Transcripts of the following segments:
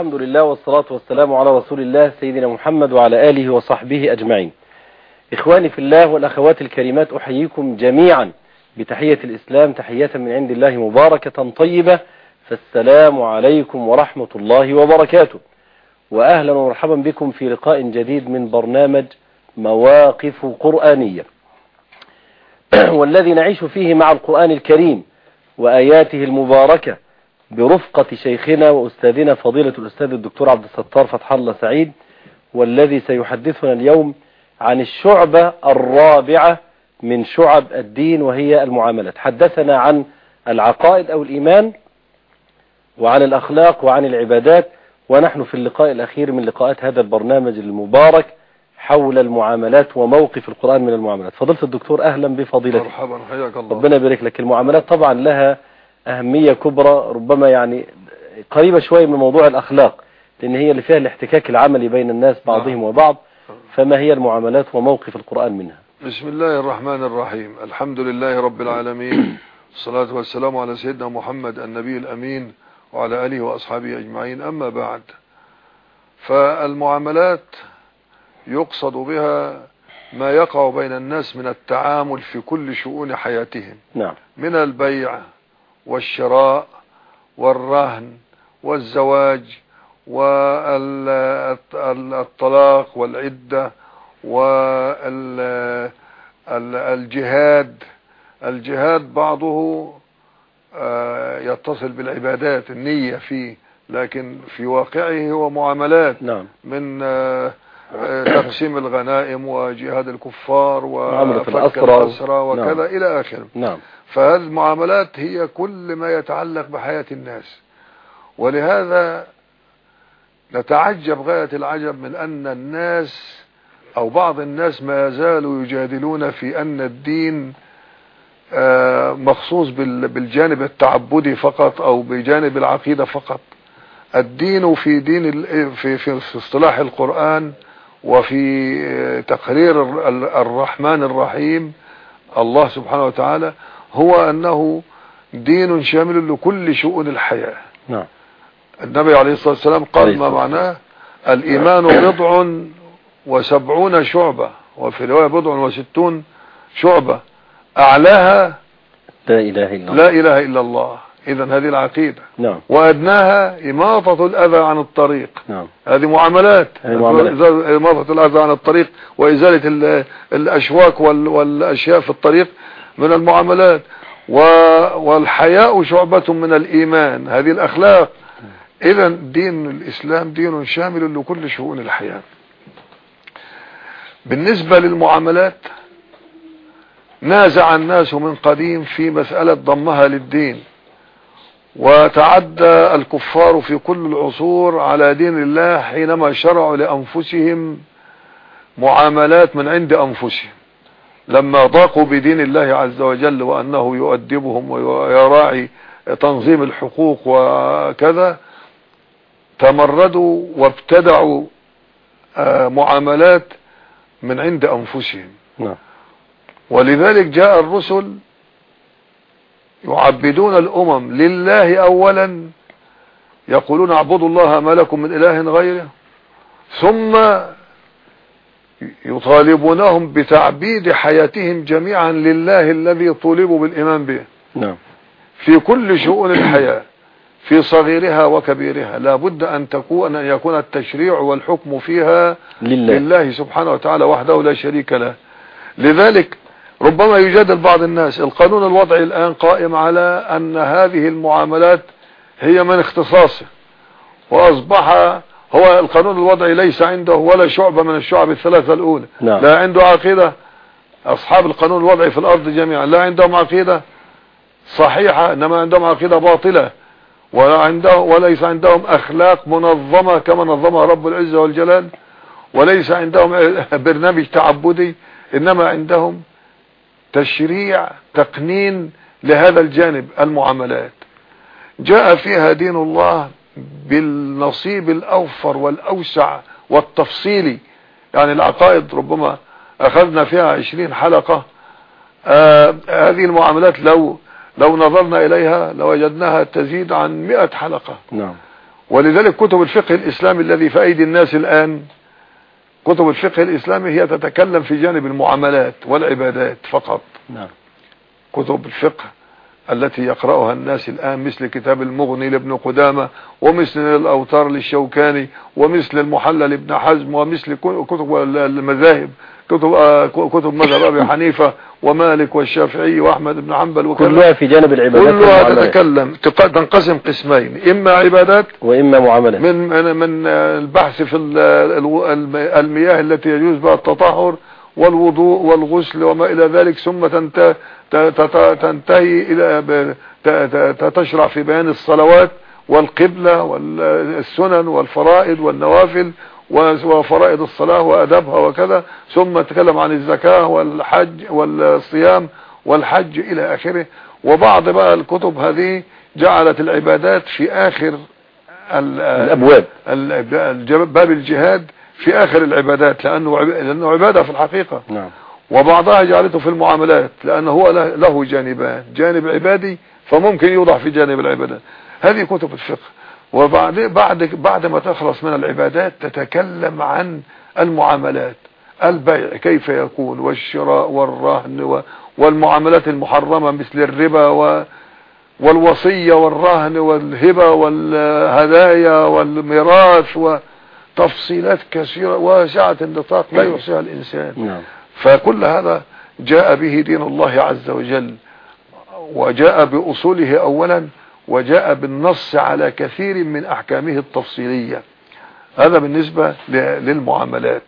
والحمد لله والصلاة والسلام على رسول الله سيدنا محمد وعلى آله وصحبه أجمعين. إخواني في الله والأخوات الكريمات أحييكم جميعا بتحية الإسلام تحية من عند الله مباركة طيبة. فالسلام عليكم ورحمة الله وبركاته. وأهلا ومرحبا بكم في لقاء جديد من برنامج مواقف قرآنية. والذي نعيش فيه مع القرآن الكريم وآياته المباركة برفقة شيخنا وأستاذنا فضيلة الأستاذ الدكتور عبد الستار فتح الله سعيد والذي سيحدثنا اليوم عن الشعبة الرابعة من شعب الدين وهي المعاملات. حدثنا عن العقائد أو الإيمان وعن الأخلاق وعن العبادات. ونحن في اللقاء الأخير من لقاءات هذا البرنامج المبارك حول المعاملات وموقف القرآن من المعاملات. فضيلة الدكتور أهلا بفضيلتك. مرحبا حياك الله. ربنا يبارك لك. المعاملات طبعا لها أهمية كبرى ربما يعني قريبة شوية من موضوع الأخلاق لأن هي اللي فيها الاحتكاك العملي بين الناس بعضهم وبعض. فما هي المعاملات وموقف القرآن منها؟ بسم الله الرحمن الرحيم. الحمد لله رب العالمين. الصلاة والسلام على سيدنا محمد النبي الأمين. وعلى آله وأصحابه أجمعين. أما بعد فالمعاملات يقصد بها ما يقع بين الناس من التعامل في كل شؤون حياتهم. نعم. من البيع والشراء والرهن والزواج والطلاق والعدة والجهاد. الجهاد بعضه يتصل بالعبادات النية فيه لكن في واقعه هو معاملات نعم من تقسيم الغنائم وجهاد الكفار وفك الأسرى. الأسرى وكذا نعم. إلى آخره نعم فهذه المعاملات هي كل ما يتعلق بحياة الناس ولهذا نتعجب غاية العجب من أن الناس أو بعض الناس ما يزالوا يجادلون في أن الدين آه، مخصوص بال- بالجانب التعبدي فقط أو بجانب العقيدة فقط. الدين في دين في في اصطلاح القرآن وفي آه، تقرير الر- ال- الرحمن الرحيم الله سبحانه وتعالى هو أنه دين شامل لكل شؤون الحياة. نعم. النبي عليه الصلاة والسلام قال ما معناه؟ الإيمان بضع وسبعون شعبة وفي رواية بضع وستون شعبة. أعلاها لا إله إلا الله. لا إله إلا الله. إذا هذه العقيدة. نعم. وأدناها إماطة الأذى عن الطريق. نعم. هذه معاملات. هذه معاملات. إزالة- إماطة الأذى عن الطريق وإزالة ال- الأشواك وال- والأشياء في الطريق من المعاملات. والحياء شعبة من الإيمان. هذه الأخلاق. إذا دين الإسلام دين شامل لكل شؤون الحياة. بالنسبة للمعاملات نازع الناس من قديم في مسألة ضمها للدين وتعدى الكفار في كل العصور على دين الله حينما شرعوا لأنفسهم معاملات من عند أنفسهم. لما ضاقوا بدين الله عز وجل وأنه يؤدبهم ويراعي تنظيم الحقوق وكذا تمردوا وابتدعوا آه، معاملات من عند أنفسهم. نعم. ولذلك جاء الرسل يعبدون الأمم لله أولا يقولون اعبدوا الله ما لكم من إله غيره ثم يطالبونهم بتعبيد حياتهم جميعا لله الذي طولبوا بالإيمان به. نعم. في كل شؤون الحياة في صغيرها وكبيرها لا بد أن تكون أن يكون التشريع والحكم فيها لله. لله سبحانه وتعالى وحده لا شريك له. لذلك ربما يجادل بعض الناس. القانون الوضعي الآن قائم على أن هذه المعاملات هي من اختصاصه وأصبح هو القانون الوضعي ليس عنده ولا شعبة من الشعب الثلاثة الأولى. نعم. لا عنده عقيدة. أصحاب القانون الوضعي في الأرض جميعا. لا عندهم عقيدة صحيحة إنما عندهم عقيدة باطلة. ولا عندهم وليس عندهم أخلاق منظمة كما نظمها رب العزة والجلال. وليس عندهم برنامج تعبدي إنما عندهم تشريع تقنين لهذا الجانب المعاملات. جاء فيها دين الله بالنصيب الأوفر والأوسع والتفصيلي يعني العقائد ربما أخذنا فيها عشرين حلقة. آه هذه المعاملات لو لو نظرنا إليها لوجدناها تزيد عن مئة حلقة. نعم. ولذلك كتب الفقه الإسلامي الذي في أيدي الناس الآن كتب الفقه الإسلامي هي تتكلم في جانب المعاملات والعبادات فقط. نعم. كتب الفقه التي يقرأها الناس الآن مثل كتاب المغني لابن قدامة ومثل الأوتار للشوكاني ومثل المحلل لابن حزم ومثل كتب المذاهب كتب آه، كتب مذهب أبي حنيفة ومالك والشافعي وأحمد بن حنبل وكذا كلها في جانب العبادات كلها تتكلم تنقسم قسمين إما عبادات وإما معاملات من من البحث في المياه التي يجوز بها التطهر والوضوء والغسل وما إلى ذلك ثم تنتهي إلى تشرع في بيان الصلوات والقبلة والسنن والفرائض والنوافل وفرائض الصلاة وأدبها وكذا ثم تكلم عن الزكاة والحج والصيام والحج إلى آخره. وبعض بقى الكتب هذه جعلت العبادات في آخر الأبواب. باب الجهاد في آخر العبادات لأنه لأنه عبادة في الحقيقة. نعم. وبعضها جعلته في المعاملات لأنه هو له جانبان جانب عبادي فممكن يوضع في جانب العبادات. هذه كتب الفقه. وبعد بعد بعد ما تخلص من العبادات تتكلم عن المعاملات البيع كيف يكون والشراء والرهن والمعاملات المحرمة مثل الربا والوصية والرهن والهبة والهدايا والميراث وتفصيلات كثيرة واسعة النطاق لا يحصيها الإنسان. نعم. فكل هذا جاء به دين الله عز وجل وجاء بأصوله أولا وجاء بالنص على كثير من أحكامه التفصيلية. هذا بالنسبة للمعاملات.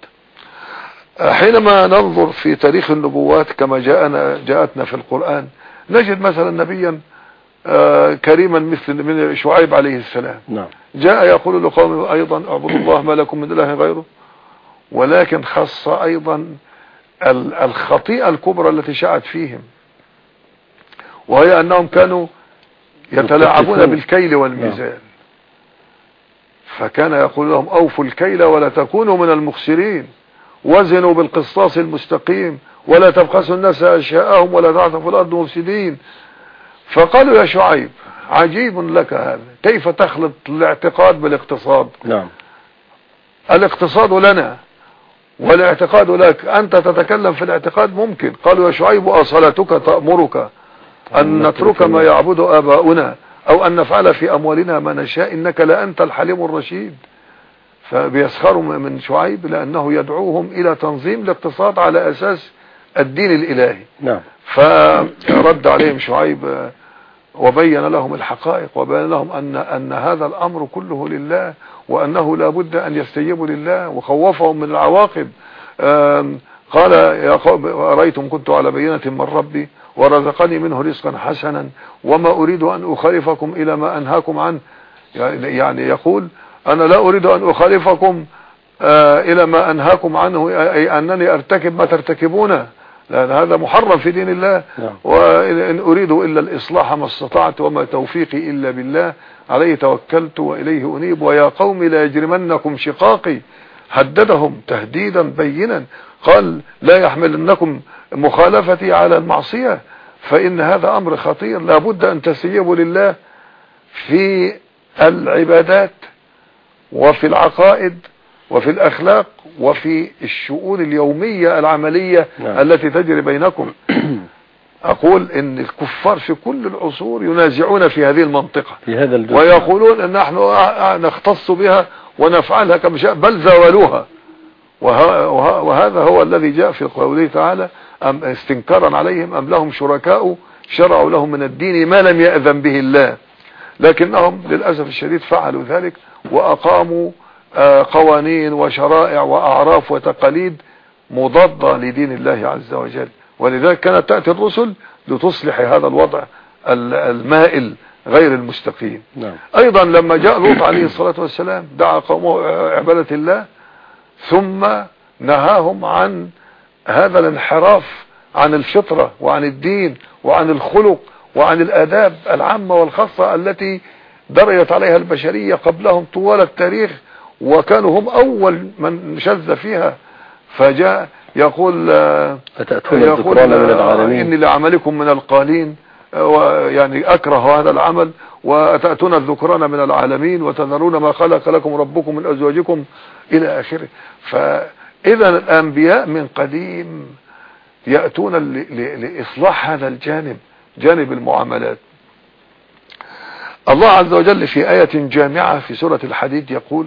حينما ننظر في تاريخ النبوات كما جاءنا جاءتنا في القرآن نجد مثلا نبيا كريما مثل من شعيب عليه السلام. نعم. جاء يقول لقومه أيضا أعبدوا الله ما لكم من إله غيره ولكن خص أيضا الخطيئة الكبرى التي شاءت فيهم. وهي أنهم كانوا يتلاعبون بالكيل والميزان. نعم. فكان يقول لهم أوفوا الكيل ولا تكونوا من المخسرين. وزنوا بالقسطاس المستقيم. ولا تبخسوا الناس أشياءهم ولا تعثوا في الأرض مفسدين فقالوا يا شعيب عجيب لك هذا. كيف تخلط الاعتقاد بالاقتصاد؟ نعم. الاقتصاد لنا والاعتقاد لك. أنت تتكلم في الاعتقاد ممكن. قالوا يا شعيب اصلاتك تأمرك أن نترك ما يعبد آباؤنا أو أن نفعل في أموالنا ما نشاء. إنك لأنت الحليم الرشيد. فبيسخروا من شعيب لأنه يدعوهم إلى تنظيم الاقتصاد على أساس الدين الإلهي. نعم. فرد عليهم شعيب وبين لهم الحقائق وبين لهم أن, أن هذا الأمر كله لله وأنه لا بد أن يستجيبوا لله وخوفهم من العواقب. قال يا قوم أريتم كنت على بينة من ربي ورزقني منه رزقا حسنا وما أريد أن أخالفكم إلى ما أنهاكم عنه. يعني يقول أنا لا أريد أن أخالفكم آه، إلى ما أنهاكم عنه أي أنني أرتكب ما ترتكبونه لأن هذا محرم في دين الله نعم. وإن أريد إلا الإصلاح ما استطعت وما توفيقي إلا بالله عليه توكلت وإليه أنيب ويا قوم لا يجرمنكم شقاقي. هددهم تهديدا بينا. قال لا يحملنكم مخالفتي على المعصية فإن هذا أمر خطير. لابد أن تستجيبوا لله في العبادات وفي العقائد وفي الأخلاق وفي الشؤون اليومية العملية نعم. التي تجري بينكم. أقول إن الكفار في كل العصور ينازعون في هذه المنطقة. في هذا ويقولون أن نحن نختص بها ونفعلها كما شاء بل زاولوها. وهذا هو الذي جاء في قوله تعالى أم استنكارا عليهم أم لهم شركاء شرعوا لهم من الدين ما لم يأذن به الله. لكنهم للأسف الشديد فعلوا ذلك وأقاموا قوانين وشرائع وأعراف وتقاليد مضادة لدين الله عز وجل ولذلك كانت تأتي الرسل لتصلح هذا الوضع المائل غير المستقيم نعم. أيضا لما جاء لوط عليه الصلاة والسلام دعا قومه عبادة الله ثم نهاهم عن هذا الانحراف عن الفطرة وعن الدين وعن الخلق وعن الآداب العامة والخاصة التي درجت عليها البشرية قبلهم طوال التاريخ وكانوا هم أول من شذ فيها فجاء يقول آه، يقول الذكران من آه، العالمين؟ إني لعملكم من القالين آه، ويعني أكره هذا العمل وتأتون الذكران من العالمين وتذرون ما خلق لكم ربكم من أزواجكم إلى آخره. فإذا الأنبياء من قديم يأتون ل- ل- لإصلاح هذا الجانب جانب المعاملات. الله عز وجل في آية جامعة في سورة الحديد يقول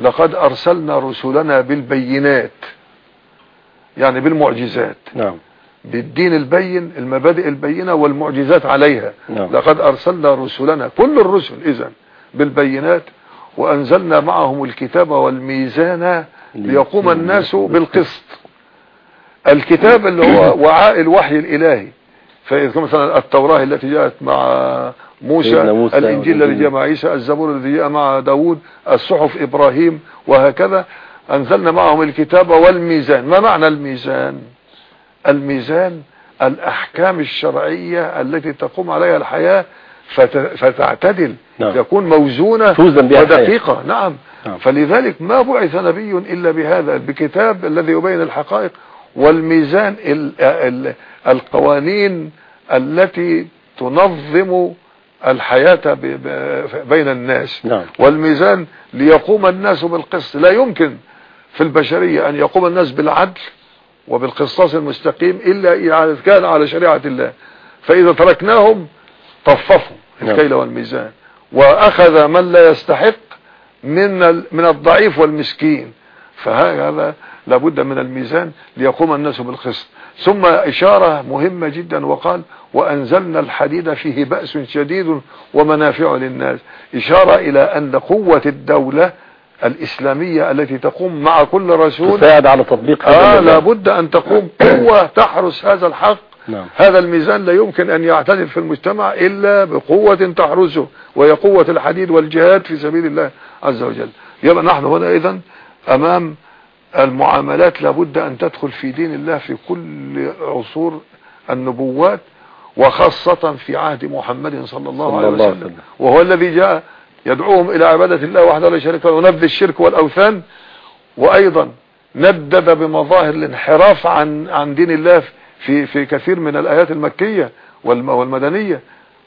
لقد أرسلنا رسلنا بالبينات يعني بالمعجزات. نعم. بالدين البين المبادئ البينة والمعجزات عليها. نعم. لقد أرسلنا رسلنا كل الرسل إذا بالبينات وأنزلنا معهم الكتاب والميزان ليقوم الناس. بالقسط. الكتاب اللي هو وعاء الوحي الإلهي. فإذا مثلا التوراة التي جاءت مع موسى, موسى الإنجيل الذي. جاء مع عيسى الزبور الذي جاء مع داود الصحف إبراهيم وهكذا أنزلنا معهم الكتاب والميزان ما معنى الميزان الميزان الأحكام الشرعية التي تقوم عليها الحياة فت- فتعتدل نعم. تكون موزونة. ودقيقة نعم نعم. فلذلك ما بعث نبي إلا بهذا بكتاب الذي يبين الحقائق والميزان ال ال القوانين التي تنظم الحياة بين الناس. نعم. والميزان ليقوم الناس بالقسط. لا يمكن في البشرية أن يقوم الناس بالعدل وبالقسطاس المستقيم إلا إذا كان على شريعة الله. فإذا تركناهم طففوا نعم. الكيل والميزان. وأخذ من لا يستحق من من الضعيف والمسكين. فهذا لابد من الميزان ليقوم الناس بالقسط. ثم إشارة مهمة جدا وقال وأنزلنا الحديد فيه بأس شديد ومنافع للناس إشارة إلى أن قوة الدولة الإسلامية التي تقوم مع كل رسول تساعد على تطبيق هذا آه. لابد أن تقوم قوة تحرس هذا الحق نعم. هذا الميزان لا يمكن أن يعتدل في المجتمع إلا بقوة تحرسه وهي قوة الحديد والجهاد في سبيل الله عز وجل يبقى نحن هنا إذن أمام المعاملات لابد أن تدخل في دين الله في كل عصور النبوات وخاصة في عهد محمد صلى الله صلى عليه الله وسلم وسلم. وهو الذي جاء يدعوهم إلى عبادة الله وحده لا شريك له ونبذ الشرك والأوثان وأيضا ندد بمظاهر الانحراف عن عن دين الله في في كثير من الآيات المكية والم- والمدنية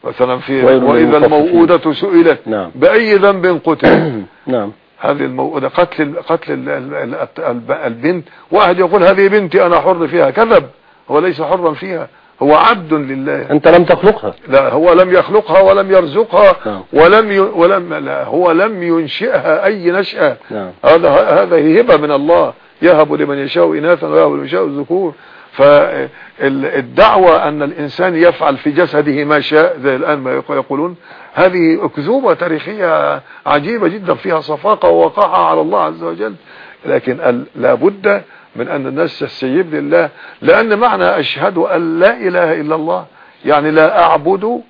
مثلا في وإذا. الموءودة سئلت نعم. بأي ذنب قتل نعم هذه الموءودة قتل قتل ال- ال- ال- الب- البنت واحد يقول هذه بنتي أنا حر فيها كذب هو ليس حرا فيها هو عبد لله أنت لم تخلقها لا هو لم يخلقها ولم يرزقها نعم. ولم ي... ولم لا هو لم ينشئها أي نشأة نعم. هذا هذا هبة من الله يهب لمن يشاء إناثا ويهب لمن يشاء الذكور فالدعوة أن الإنسان يفعل في جسده ما شاء زي الآن ما يقولون هذه أكذوبة تاريخية عجيبة جدا فيها صفاقة ووقاحة على الله عز وجل. لكن لابد من أن الناس تستجيب لله لأن معنى أشهد أن لا إله إلا الله يعني لا أعبد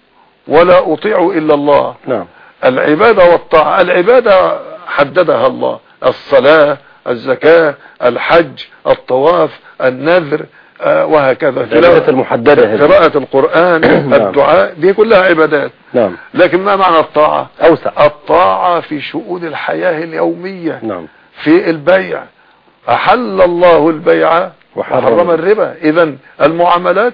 ولا أطيع إلا الله. نعم. العبادة والطاعة العبادة حددها الله. الصلاة الزكاة الحج الطواف النذر وهكذا. العبادات المحددة. قراءة القرآن نعم. الدعاء دي كلها عبادات. نعم. لكن ما معنى الطاعة؟ أوسع. الطاعة في شؤون الحياة اليومية. نعم. في البيع. أحل الله البيع وحرم. الربا. إذا المعاملات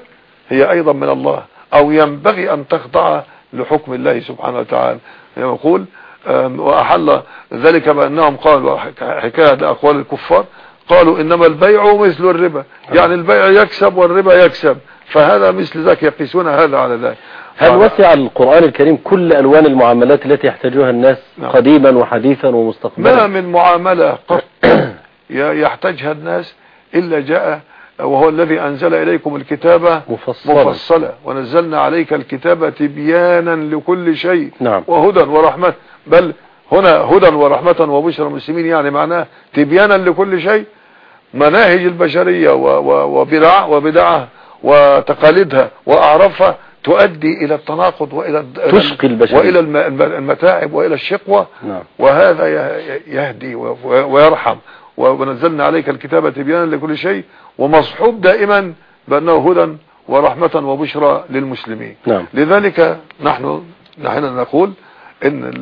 هي أيضا من الله. أو ينبغي أن تخضع لحكم الله سبحانه وتعالى. يقول وأحل ذلك بأنهم قالوا حكاية أقوال الكفار قالوا إنما البيع مثل الربا. يعني البيع يكسب والربا يكسب. فهذا مثل ذلك يقيسون هذا على ذلك هل وسع القرآن الكريم كل ألوان المعاملات التي يحتاجها الناس نعم. قديما وحديثا ما ومستقبلا من معاملة قط يحتاجها الناس إلا جاء وهو الذي أنزل إليكم الكتاب مفصلا. مفصلة ونزلنا عليك الكتاب تبيانا لكل شيء نعم. وهدى ورحمة. بل هنا هدى ورحمة وبشرى المسلمين يعني معناه تبيانا لكل شيء مناهج البشرية وبدع وبدعها وتقاليدها وأعرافها تؤدي إلى التناقض وإلى تشقي البشرية. وإلى الم- الم- المتاعب وإلى الشقوة. نعم. وهذا يه- يهدي ويرحم. ونزلنا عليك الكتاب تبيانا لكل شيء ومصحوب دائما بأنه هدى ورحمة وبشرى للمسلمين. نعم. لذلك نحن نحن نقول إن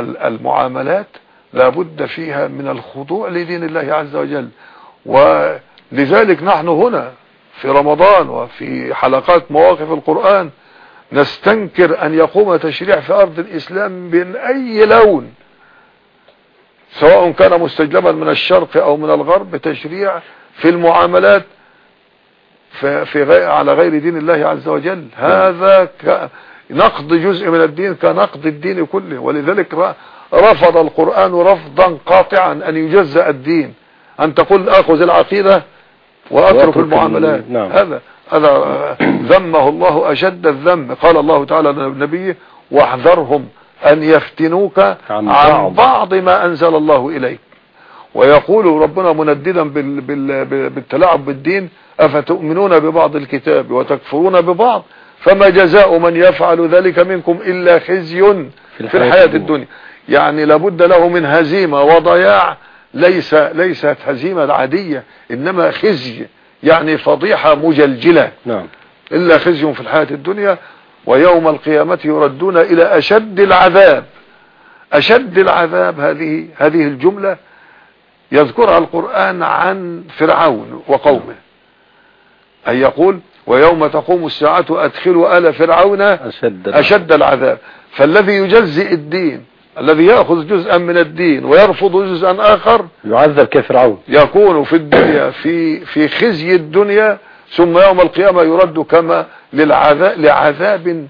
المعاملات لابد فيها من الخضوع لدين الله عز وجل. ولذلك نحن هنا في رمضان وفي حلقات مواقف القرآن نستنكر أن يقوم تشريع في أرض الإسلام من أي لون سواء كان مستجلبا من الشرق أو من الغرب تشريع في المعاملات في غير على غير دين الله عز وجل. هذا نقض جزء من الدين كنقض الدين كله. ولذلك رفض القرآن رفضا قاطعا أن يجزأ الدين. أن تقول آخذ العقيدة وأترك وأترك المعاملات. ال- نعم. هذا هذا ذمه الله أشد الذم. قال الله تعالى لنبيه واحذرهم أن يفتنوك عن عن بعض. ما أنزل الله إليك. ويقول ربنا منددا بال بال بالتلاعب بالدين أفتؤمنون ببعض الكتاب وتكفرون ببعض؟ فما جزاء من يفعل ذلك منكم إلا خزي في الحياة الدنيا. يعني لابد له من هزيمة وضياع. ليس ليست هزيمة عادية إنما خزي يعني فضيحة مجلجلة. نعم. إلا خزي في الحياة الدنيا ويوم القيامة يردون إلى أشد العذاب. أشد العذاب هذه هذه الجملة يذكرها القرآن عن فرعون وقومه. أي يقول ويوم تقوم الساعة أدخلوا آل فرعون أشد أشد العذاب. فالذي يجزئ الدين الذي يأخذ جزءا من الدين ويرفض جزءا آخر يعذب كفرعون. يكون في الدنيا في في خزي الدنيا ثم يوم القيامة يرد كما للعذاب لعذاب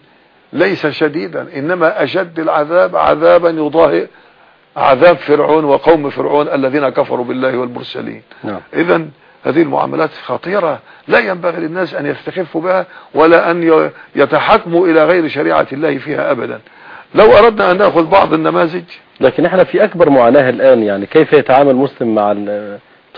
ليس شديدا. إنما أشد العذاب عذابا يضاهئ عذاب فرعون وقوم فرعون الذين كفروا بالله والمرسلين. نعم. اذا هذه المعاملات خطيرة. لا ينبغي للناس أن يستخفوا بها ولا أن ي- يتحكموا إلى غير شريعة الله فيها ابدا. لو أردنا أن نأخذ بعض النماذج. لكن إحنا في أكبر معاناة الآن يعني كيف يتعامل مسلم مع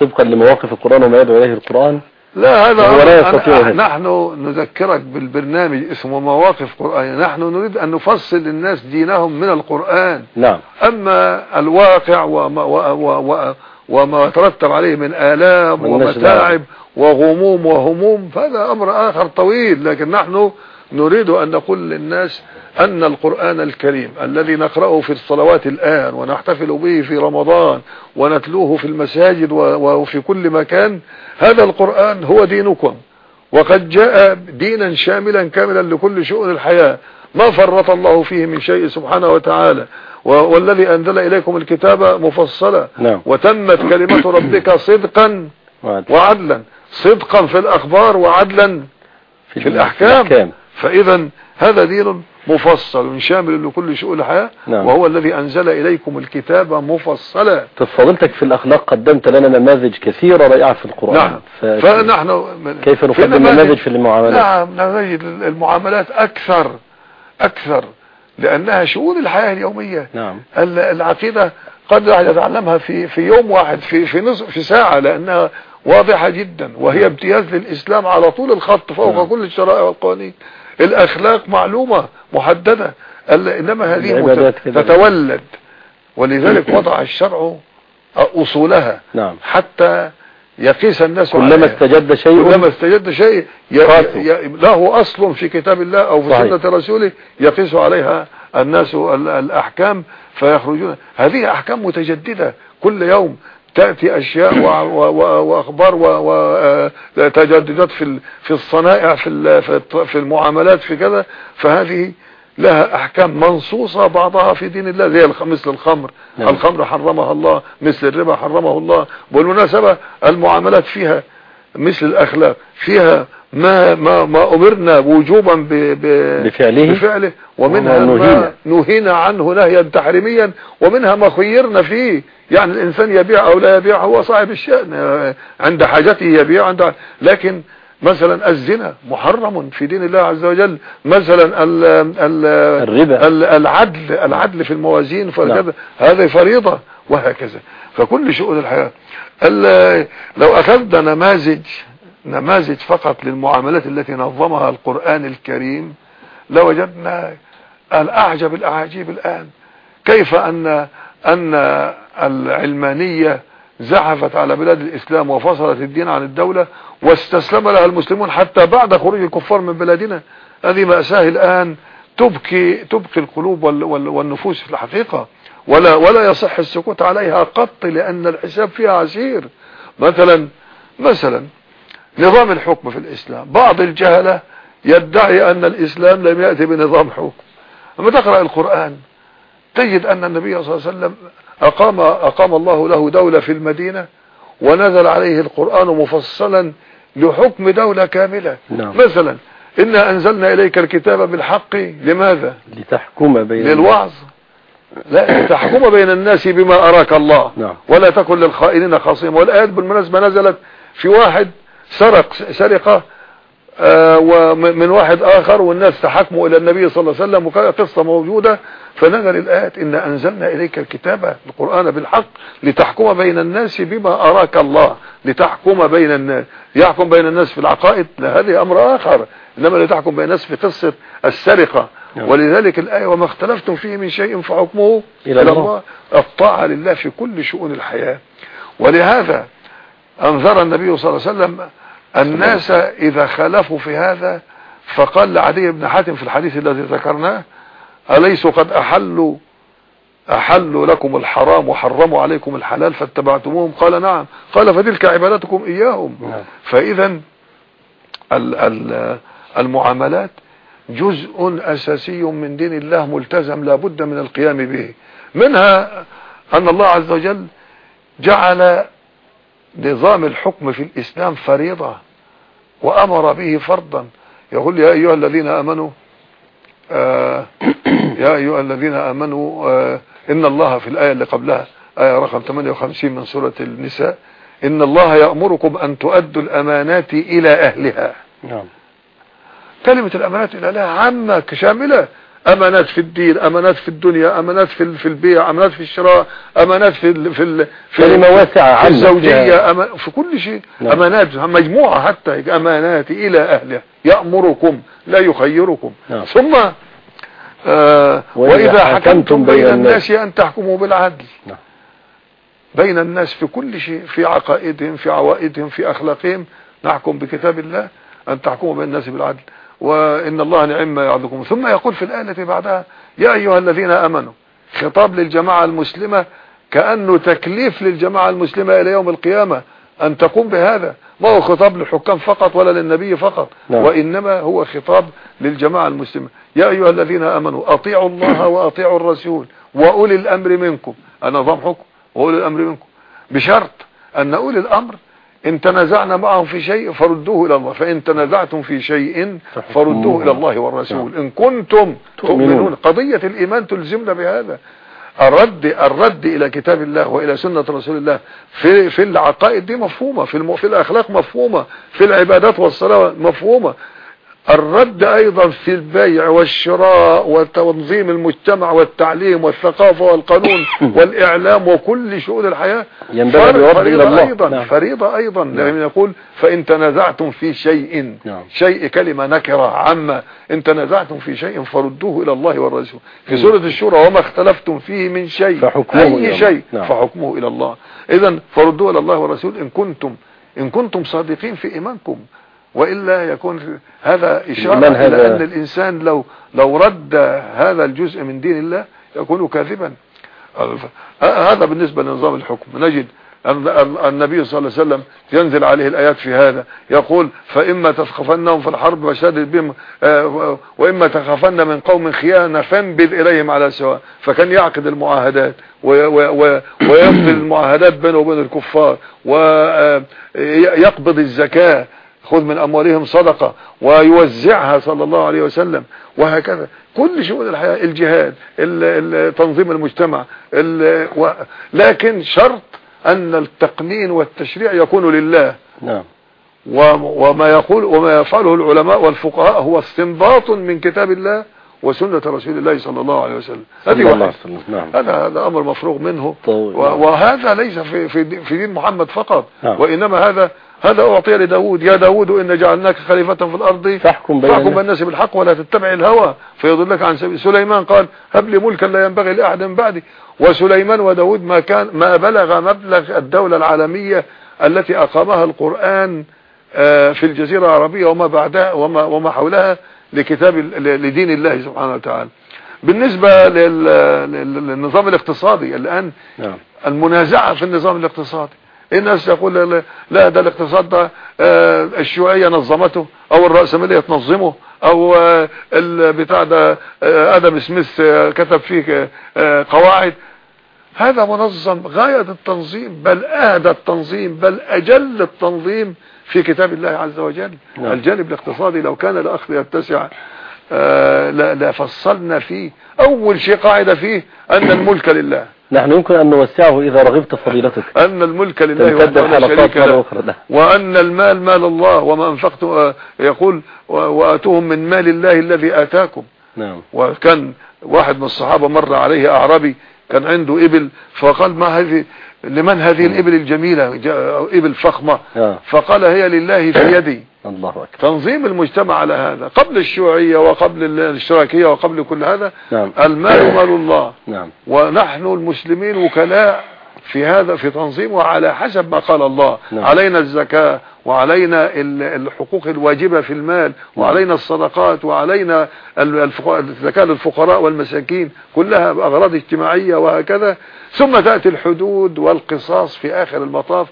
طبقا لمواقف القرآن وما يدعو إليه القرآن؟ لا هذا هو لا يستطيع. نحن نذكرك بالبرنامج اسمه مواقف قرآنية نحن نريد أن نفصل للناس دينهم من القرآن. نعم. أما الواقع وما, و و و وما يترتب عليه من آلام ومتاعب وغموم وهموم فهذا أمر آخر طويل. لكن نحن نريد أن نقول للناس أن القرآن الكريم الذي نقرأه في الصلوات الآن ونحتفل به في رمضان ونتلوه في المساجد وفي كل مكان هذا القرآن هو دينكم. وقد جاء دينا شاملا كاملا لكل شؤون الحياة. ما فرط الله فيه من شيء سبحانه وتعالى. والذي أنزل إليكم الكتاب مفصلا. نعم. وتمت كلمة ربك صدقا وعد. وعدلا. صدقا في الأخبار وعدلا في الأحكام. فإذا هذا دين مفصل شامل لكل شؤون الحياة. نعم. وهو الذي أنزل إليكم الكتاب مفصلا. فضلتك في الأخلاق قدمت لنا نماذج كثيرة رائعة في القرآن. نعم. ف... فنحن كيف في نقدم نماذج في المعاملات؟ نعم نماذج المعاملات أكثر. أكثر لأنها شؤون الحياة اليومية. نعم. ال- العقيدة قد يتعلمها في في يوم واحد في في نصف في ساعة لأنها واضحة جدا وهي امتياز للإسلام على طول الخط فوق نعم. كل الشرائع والقوانين. الأخلاق معلومة محددة. إنما هذه. تتولد. ولذلك وضع الشرع أصولها. نعم. حتى يقيس الناس كلما. استجد شيء كلما استجد شيء ي... ي... له أصل في كتاب الله أو في صحيح. سنة رسوله يقيس عليها الناس ال... الأحكام فيخرجون هذه أحكام متجددة كل يوم تأتي أشياء. وأخبار وتجددات في ال... في الصنائع في. في في المعاملات في كذا فهذه لها أحكام منصوصة بعضها في دين الله زي مثل الخمر. نعم. الخمر حرمها الله مثل الربا حرمه الله. بالمناسبة المعاملات فيها مثل الأخلاق فيها ما ما ما أمرنا وجوبا ب ب بفعله. بفعله. ومنها ما نهينا. نهينا عنه نهيا تحريميا ومنها ما خيرنا فيه. يعني الإنسان يبيع أو لا يبيع هو صاحب الشأن عند حاجته يبيع عند لكن مثلا الزنا محرم في دين الله عز وجل. مثلا ال ال الربا. ال- العدل العدل في الموازين فكذا نعم. هذه فريضة وهكذا. فكل شؤون الحياة. ال- لو أخذنا نماذج نماذج فقط للمعاملات التي نظمها القرآن الكريم لوجدنا الأعجب الأعاجيب الآن. كيف أن أن العلمانية زحفت على بلاد الإسلام وفصلت الدين عن الدولة واستسلم لها المسلمون حتى بعد خروج الكفار من بلادنا. هذه مأساة الآن تبكي تبكي القلوب وال وال والنفوس في الحقيقة. ولا ولا يصح السكوت عليها قط لأن الحساب فيها عسير. مثلا مثلا نظام الحكم في الإسلام. بعض الجهلة يدعي أن الإسلام لم يأتي بنظام حكم. لما تقرأ القرآن تجد أن النبي صلى الله عليه وسلم أقام, أقام الله له دولة في المدينة ونزل عليه القرآن مفصلا لحكم دولة كاملة. نعم. مثلا إنا أنزلنا إليك الكتاب بالحق لماذا؟ لتحكم بين للوعظ. لا تحكم بين الناس بما أراك الله. نعم. ولا تكن للخائنين خصيما والآيات بالمناسبة نزلت في واحد سرق سرقة ومن واحد آخر والناس تحكموا إلى النبي صلى الله عليه وسلم وكانت قصة موجودة فنزل الآيات إن أنزلنا إليك الكتاب القرآن بالحق لتحكم بين الناس بما أراك الله لتحكم بين الناس يحكم بين الناس في العقائد لا هذه أمر آخر إنما لتحكم بين الناس في قصة السرقة نعم. ولذلك الآية وما اختلفتم فيه من شيء فحكمه إلى. الله الطاعة لله في كل شؤون الحياة ولهذا أنذر النبي صلى الله عليه وسلم الناس إذا خالفوا في هذا فقال لعدي بن حاتم في الحديث الذي ذكرناه أليسوا قد أحلوا أحلوا لكم الحرام وحرموا عليكم الحلال فاتبعتموهم؟ قال نعم. قال فتلك عبادتكم إياهم. نعم. فإذا ال- ال- المعاملات جزء أساسي من دين الله ملتزم لابد من القيام به. منها أن الله عز وجل جعل نظام الحكم في الإسلام فريضة. وأمر به فرضا. يقول يا أيها الذين آمنوا آه يا أيها الذين آمنوا آه إن الله في الآية اللي قبلها آية رقم 58 من سورة النساء إن الله يأمركم أن تؤدوا الأمانات إلى أهلها. نعم. كلمة الأمانات إلى أهلها عامة شاملة أمانات في الدين أمانات في الدنيا أمانات في في البيع أمانات في الشراء أمانات في ال في ال في كلمة واسعة في عامة. الزوجية فيها- أما في كل شيء. نعم. أمانات مجموعة حتى أمانات إلى أهلها. يأمركم لا يخيركم. نعم. ثم آه وإذا وإذا حكمتم بين الناس. الناس أن تحكموا بالعدل. نعم. بين الناس في كل شيء في عقائدهم في عوائدهم في أخلاقهم. نحكم بكتاب الله أن تحكموا بين الناس بالعدل. وإن الله نعم ما يعظكم. ثم يقول في الآية التي بعدها يا أيها الذين آمنوا خطاب للجماعة المسلمة كأنه تكليف للجماعة المسلمة إلى يوم القيامة أن تقوم بهذا. ما هو خطاب للحكام فقط ولا للنبي فقط نعم. وإنما هو خطاب للجماعة المسلمة. يا أيها الذين آمنوا أطيعوا الله وأطيعوا الرسول وأولي الأمر منكم. أنا نظام حكم وأولي الأمر منكم. بشرط أن أولي الأمر إن تنازعنا معهم في شيء فردوه إلى الله فإن تنازعتم في شيء فردوه إلى الله والرسول إن كنتم تؤمنون. قضية الإيمان تلزمنا بهذا الرد الرد إلى كتاب الله وإلى سنة رسول الله في في العقائد دي مفهومة في. في الأخلاق مفهومة في العبادات والصلاة مفهومة الرد أيضا في البيع والشراء وتنظيم المجتمع والتعليم والثقافة والقانون والإعلام وكل شؤون الحياة فريضة الله. أيضا نعم. فريضة أيضا لأن يقول فإن تنازعتم في شيء نعم. شيء كلمة نكرة عامة إن تنازعتم في شيء فردوه إلى الله والرسول في سورة الشورى وما اختلفتم فيه من شيء فحكمه الله. شيء نعم. فحكمه إلى الله إذا فردوه إلى الله والرسول إن كنتم إن كنتم صادقين في إيمانكم وإلا يكون هذا إلى هذا- أن الإنسان لو لو رد هذا الجزء من دين الله يكون كاذبا. هذا بالنسبة لنظام الحكم. نجد النبي صلى الله عليه وسلم ينزل عليه الآيات في هذا. يقول فإما تثقفنهم في الحرب فشدد بهم آه، وإما تخافن من قوم خيانة فانبذ إليهم على سواء. فكان يعقد المعاهدات و- و- و- ويبطل المعاهدات بينه وبين الكفار ويقبض الزكاة خذ من أموالهم صدقة ويوزعها صلى الله عليه وسلم وهكذا. كل شؤون الحياة الجهاد ال- ال- تنظيم المجتمع ال- و- لكن شرط أن التقنين والتشريع يكون لله. نعم. وما يقول وما يفعله العلماء والفقهاء هو استنباط من كتاب الله وسنة رسول الله صلى الله عليه وسلم. هذه واحد. نعم. هذا هذا أمر مفروغ منه. طيب. وهذا ليس في في دي- في دين محمد فقط. نعم. وإنما هذا هذا اعطي لداود يا داود إن جعلناك خليفة في الأرض فاحكم بين فاحكم الناس. بالحق ولا تتبع الهوى. فيضلك عن سبيل. سليمان قال هب لي ملكا لا ينبغي لأحد من بعدي. وسليمان وداود ما كان ما بلغ مبلغ الدولة العالمية التي أقامها القرآن آه، في الجزيرة العربية وما بعدها وما وما حولها لكتاب لدين الله سبحانه وتعالى. بالنسبة للنظام الاقتصادي الآن نعم. المنازعة في النظام الاقتصادي الناس تقول لا ده الاقتصاد ده آه، الشيوعية نظمته أو الرأسمالية تنظمه أو آه، البتاع ده آه، آدم سميث كتب فيه قواعد. هذا منظم غاية التنظيم بل أهدى التنظيم بل أجل التنظيم في كتاب الله عز وجل. نعم. الجانب الاقتصادي لو كان الاخ يتسع لا, لا فصلنا فيه. أول شيء قاعدة فيه أن الملك لله. نحن يمكن أن نوسعه إذا رغبت فضيلتك. أن الملك لله وحده شريك له وأن المال مال الله وما أنفقت آه، يقول وآتوهم من مال الله الذي آتاكم. نعم. وكان واحد من الصحابة مر عليه أعربي كان عنده إبل فقال ما هذه لمن هذه الإبل الجميلة؟ إبل فخمة. آه. فقال هي لله في يدي. الله أكبر تنظيم المجتمع على هذا قبل الشيوعية وقبل الاشتراكية وقبل كل هذا نعم. المال مال الله نعم. ونحن المسلمين وكلاء في هذا في تنظيمه على حسب ما قال الله نعم. علينا الزكاة وعلينا الحقوق الواجبة في المال نعم. وعلينا الصدقات وعلينا الزكاة للفقراء والمساكين كلها بأغراض اجتماعية وهكذا ثم تأتي الحدود والقصاص في آخر المطاف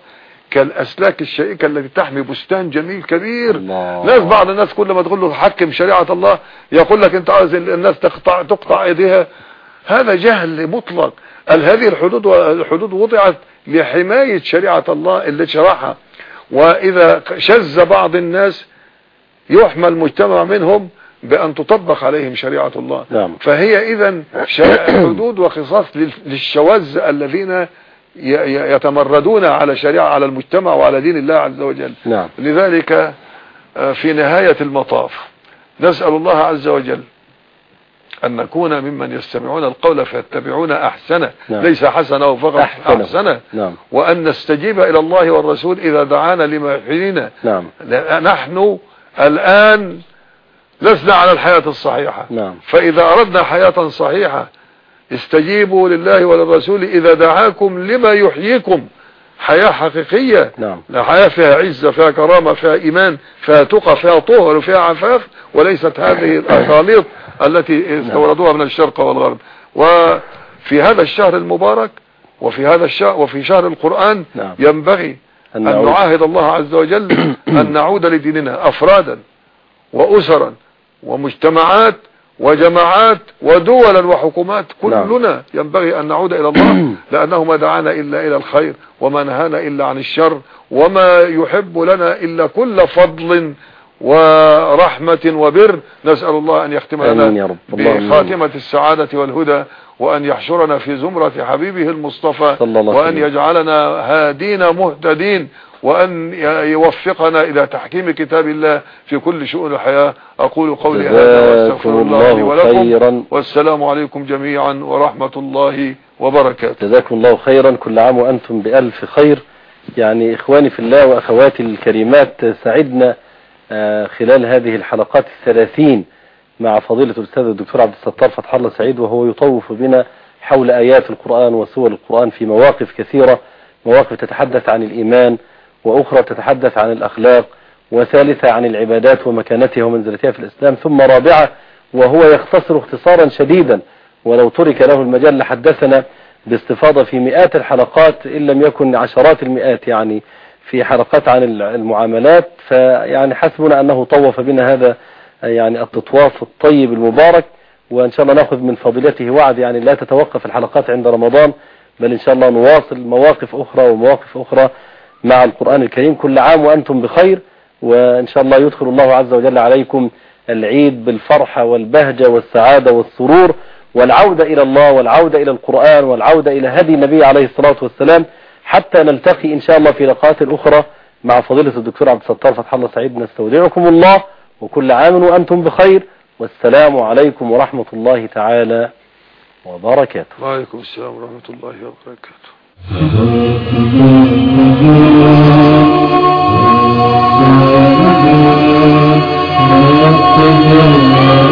كالأسلاك الشائكة التي تحمي بستان جميل كبير. الله. ناس بعض الناس كل ما تقول له حكم شريعة الله يقول لك انت عايز الناس تقطع تقطع ايديها. هذا جهل مطلق. قال هذه الحدود الحدود وضعت لحماية شريعة الله اللي شرعها وإذا شذ بعض الناس يحمى المجتمع منهم بأن تطبق عليهم شريعة الله. نعم. فهي اذا حدود وقصاص للشواذ الذين يتمردون على شريعة على المجتمع وعلى دين الله عز وجل نعم. لذلك آه، في نهاية المطاف نسأل الله عز وجل أن نكون ممن يستمعون القول فيتبعون أحسنه نعم. ليس حسنة فقط أحسنه, أحسنة. نعم. وأن نستجيب إلى الله والرسول إذا دعانا لما يحيينا نعم. نحن الآن لسنا على الحياة الصحيحة نعم. فإذا أردنا حياة صحيحة استجيبوا لله وللرسول إذا دعاكم لما يحييكم. حياة حقيقية. نعم. حياة فيها عزة فيها كرامة فيها إيمان فيها تقى فيها طهر فيها عفاف وليست هذه الأخاليط التي استوردوها من الشرق والغرب. وفي هذا الشهر المبارك وفي هذا الشهر وفي شهر القرآن نعم. ينبغي أن نعاهد الله عز وجل أن نعود لديننا أفرادا وأسرا ومجتمعات وجماعات ودولا وحكومات كلنا نعم. ينبغي أن نعود إلى الله لأنه ما دعانا إلا إلى الخير وما نهانا إلا عن الشر وما يحب لنا إلا كل فضل ورحمة وبر. نسأل الله أن يختم لنا بخاتمة السعادة والهدى وأن يحشرنا في زمرة حبيبه المصطفى وأن يجعلنا هادين مهتدين. وأن يوفقنا إلى تحكيم كتاب الله في كل شؤون الحياة. أقول قولي هذا وأستغفر الله لي ولكم. خيرا. والسلام عليكم جميعا ورحمة الله وبركاته. جزاكم الله خيرا. كل عام وأنتم بألف خير. يعني إخواني في الله وأخواتي الكريمات سعدنا آه، خلال هذه الحلقات الثلاثين مع فضيلة الأستاذ الدكتور عبد الستار فتح الله سعيد وهو يطوف بنا حول آيات القرآن وسور القرآن في مواقف كثيرة مواقف تتحدث عن الإيمان وأخرى تتحدث عن الأخلاق وثالثة عن العبادات ومكانتها ومنزلتها في الإسلام ثم رابعة وهو يختصر اختصارا شديدا ولو ترك له المجال لحدثنا باستفاضة في مئات الحلقات إن لم يكن عشرات المئات يعني في حلقات عن المعاملات فيعني حسبنا أنه طوف بنا هذا يعني التطواف الطيب المبارك وإن شاء الله نأخذ من فضيلته وعد يعني لا تتوقف الحلقات عند رمضان بل إن شاء الله نواصل مواقف أخرى ومواقف أخرى مع القرآن الكريم كل عام وأنتم بخير وإن شاء الله يدخل الله عز وجل عليكم العيد بالفرحة والبهجة والسعادة والسرور والعودة إلى الله والعودة إلى القرآن والعودة إلى هدي النبي عليه الصلاة والسلام حتى نلتقي إن شاء الله في لقاءات أخرى مع فضيلة الدكتور عبد الستار فتح الله سعيد. نستودعكم الله وكل عام وأنتم بخير والسلام عليكم ورحمة الله تعالى وبركاته. وعليكم السلام ورحمة الله وبركاته. Thank you.